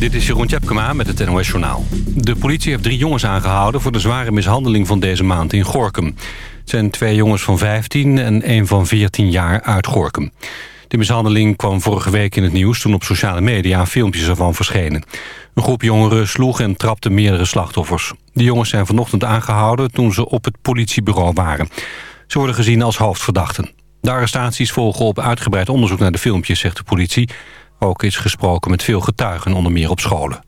Dit is Jeroen Tjepkema met het NOS Journaal. De politie heeft drie jongens aangehouden voor de zware mishandeling van deze maand in Gorkum. Het zijn twee jongens van 15 en één van 14 jaar uit Gorkum. De mishandeling kwam vorige week in het nieuws toen op sociale media filmpjes ervan verschenen. Een groep jongeren sloeg en trapte meerdere slachtoffers. De jongens zijn vanochtend aangehouden toen ze op het politiebureau waren. Ze worden gezien als hoofdverdachten. De arrestaties volgen op uitgebreid onderzoek naar de filmpjes, zegt de politie. Ook is gesproken met veel getuigen, onder meer op scholen.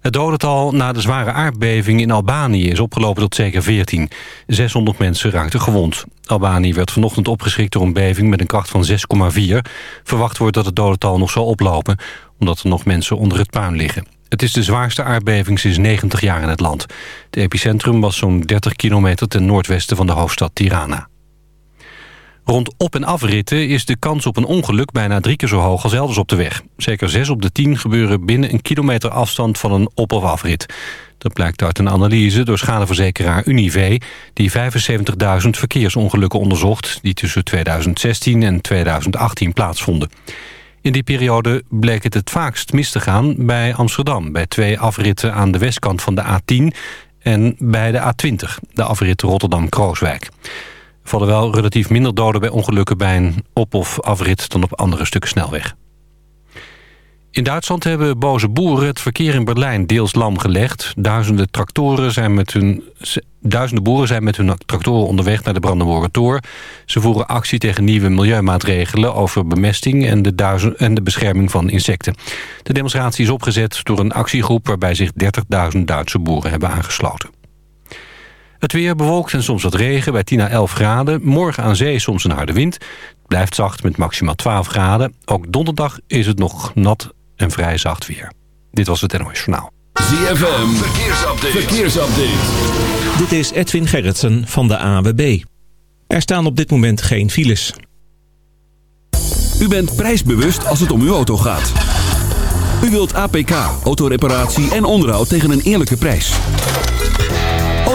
Het dodental na de zware aardbeving in Albanië is opgelopen tot zeker 14. 600 mensen raakten gewond. Albanië werd vanochtend opgeschrikt door een beving met een kracht van 6,4. Verwacht wordt dat het dodental nog zal oplopen... omdat er nog mensen onder het puin liggen. Het is de zwaarste aardbeving sinds 90 jaar in het land. Het epicentrum was zo'n 30 kilometer ten noordwesten van de hoofdstad Tirana. Rond op- en afritten is de kans op een ongeluk bijna drie keer zo hoog als elders op de weg. Zeker zes op de tien gebeuren binnen een kilometer afstand van een op- of afrit. Dat blijkt uit een analyse door schadeverzekeraar Unive... die 75.000 verkeersongelukken onderzocht... die tussen 2016 en 2018 plaatsvonden. In die periode bleek het het vaakst mis te gaan bij Amsterdam... bij twee afritten aan de westkant van de A10 en bij de A20... de afrit Rotterdam-Krooswijk vallen wel relatief minder doden bij ongelukken bij een op- of afrit dan op andere stukken snelweg. In Duitsland hebben boze boeren het verkeer in Berlijn deels lam gelegd. Duizenden, tractoren zijn met hun, duizenden boeren zijn met hun tractoren onderweg naar de Brandenburger Tor. Ze voeren actie tegen nieuwe milieumaatregelen over bemesting en de, duizend, en de bescherming van insecten. De demonstratie is opgezet door een actiegroep waarbij zich 30.000 Duitse boeren hebben aangesloten. Het weer bewolkt en soms wat regen bij 10 à 11 graden. Morgen aan zee soms een harde wind. Het blijft zacht met maximaal 12 graden. Ook donderdag is het nog nat en vrij zacht weer. Dit was het NOS Journaal. ZFM, verkeersupdate. verkeersupdate. Dit is Edwin Gerritsen van de AWB. Er staan op dit moment geen files. U bent prijsbewust als het om uw auto gaat. U wilt APK, autoreparatie en onderhoud tegen een eerlijke prijs.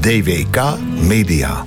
DWK Media.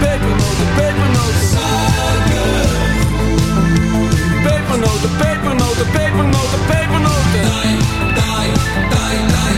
pepernoten, pepernoten. Suiker. Pepernoten, pepernoten, pepernoten, pepernoten. die, die, die. dai.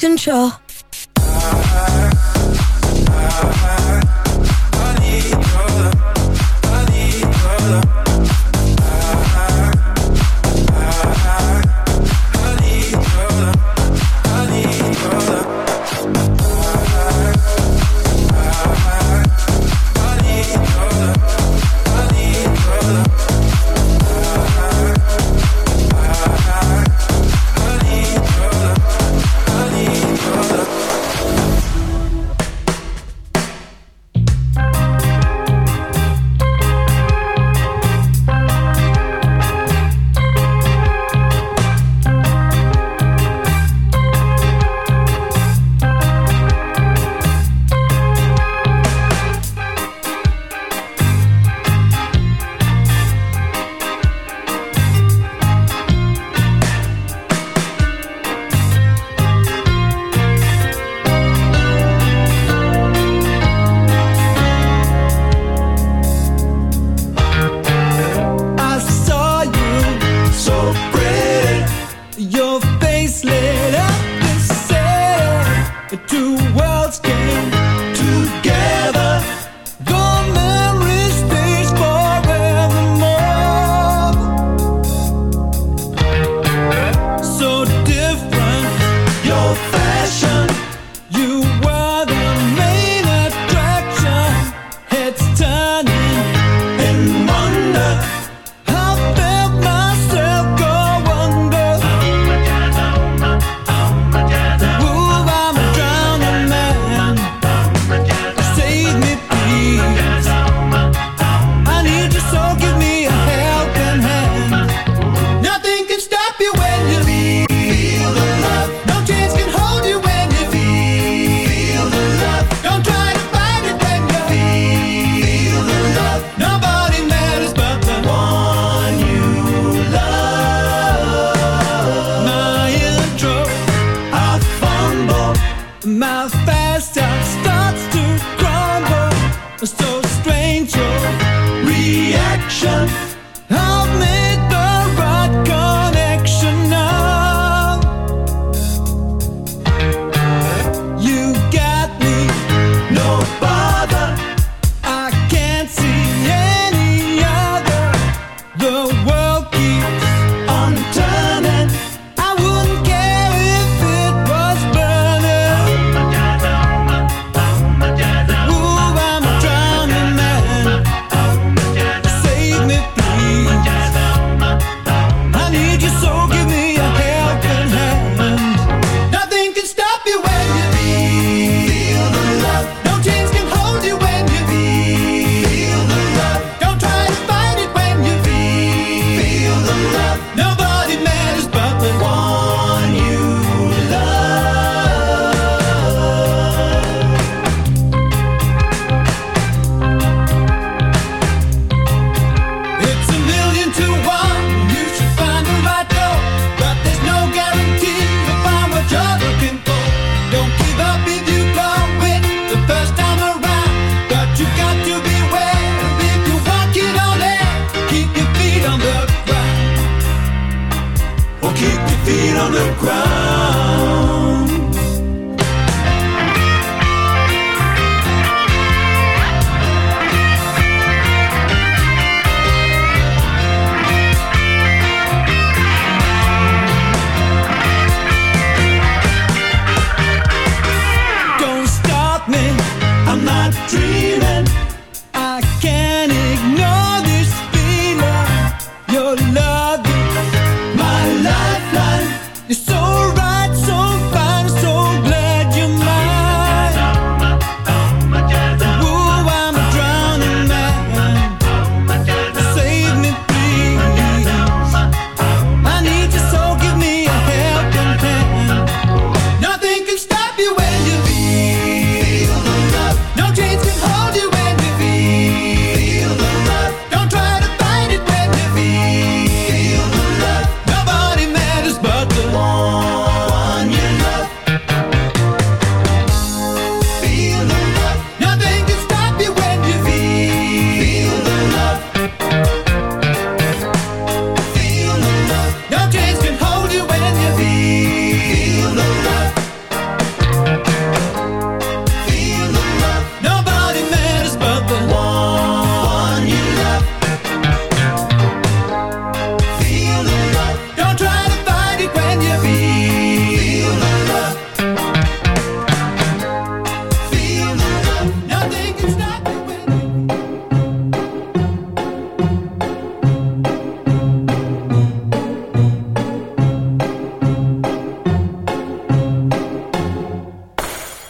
control.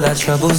all our troubles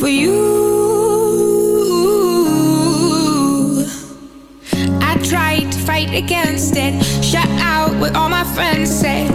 for you. I tried to fight against it, shut out what all my friends said.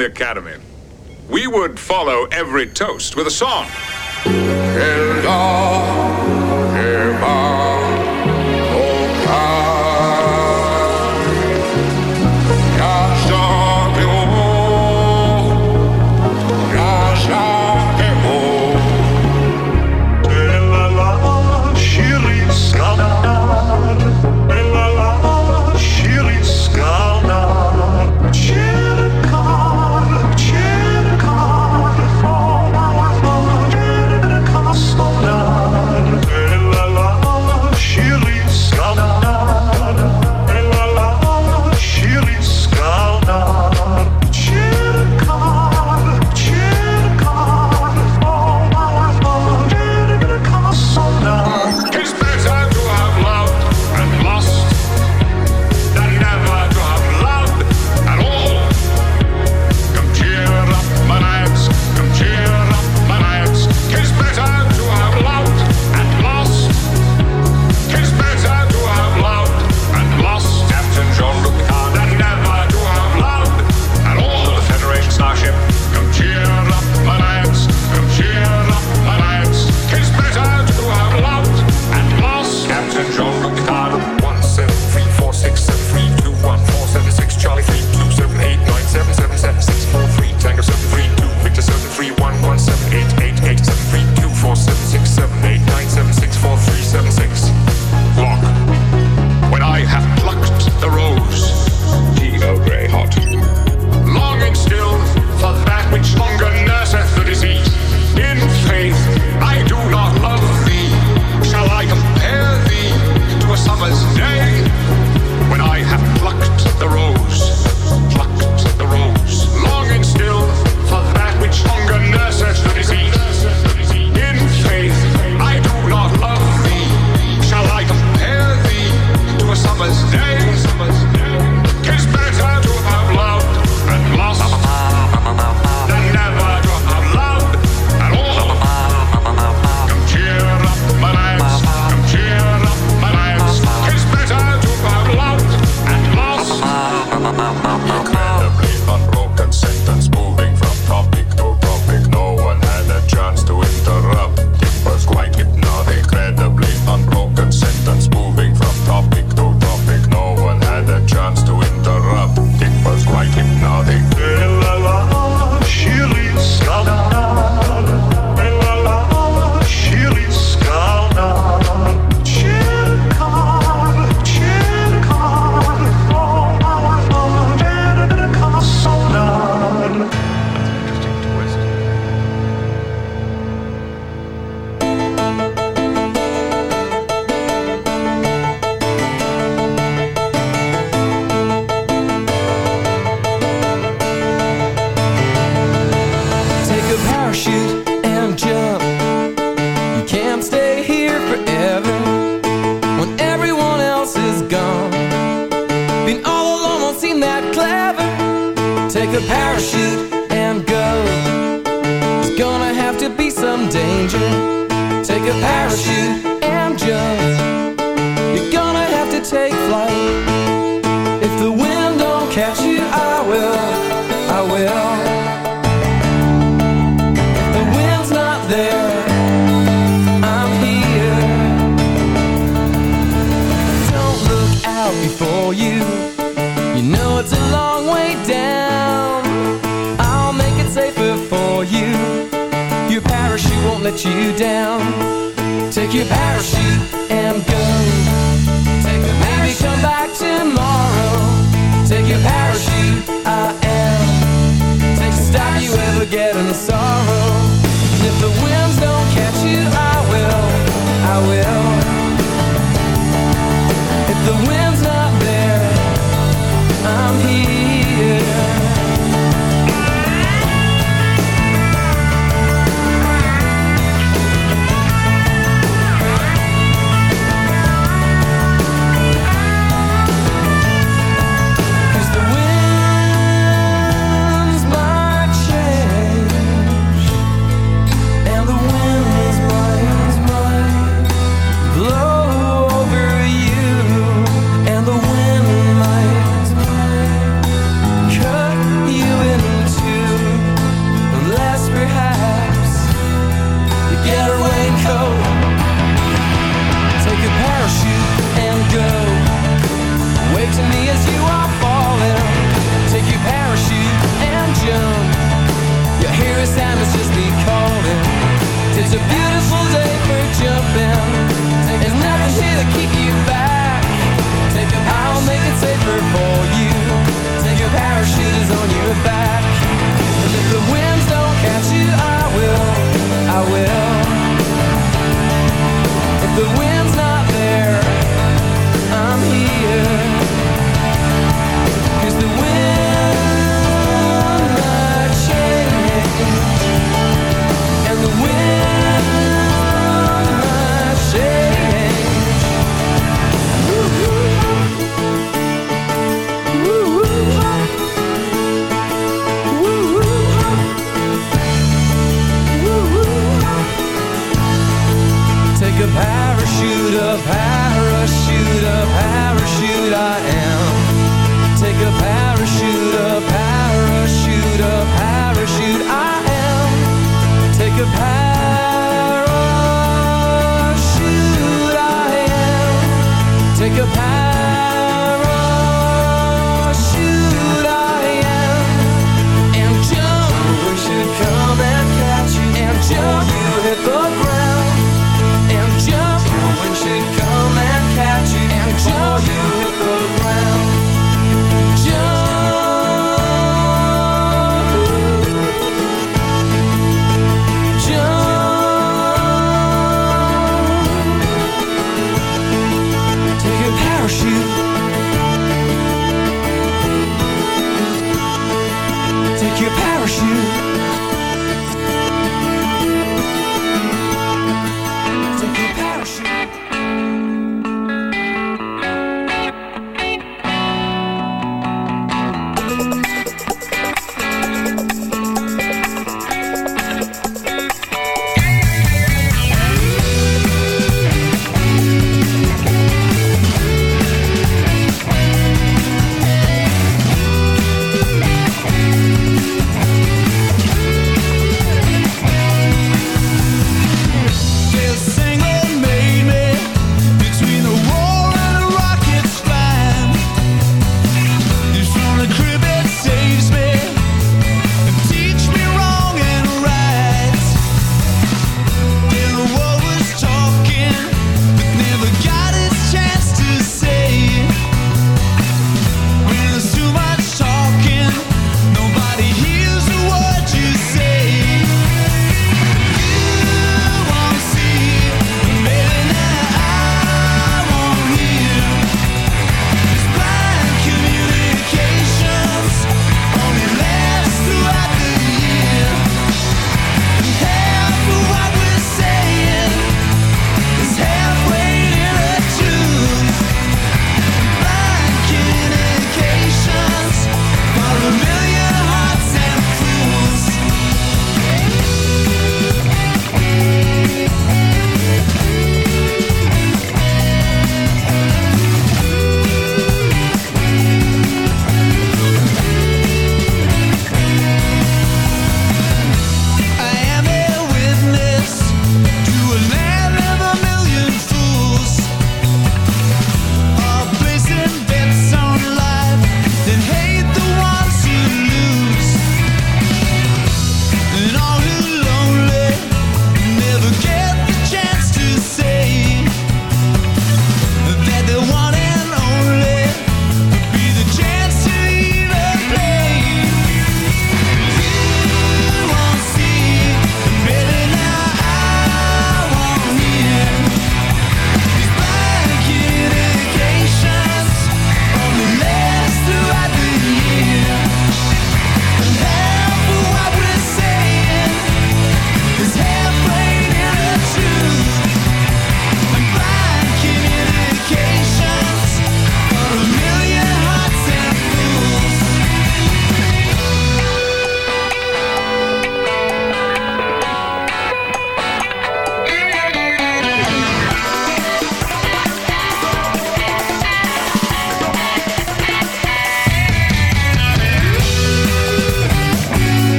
the academy. We would follow every toast with a song. Hello.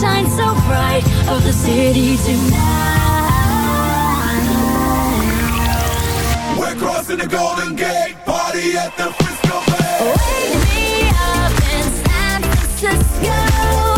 shine so bright of the city tonight. We're crossing the Golden Gate, party at the Frisco Bay. Wake me up in San Francisco.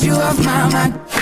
you off my mind.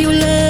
you love.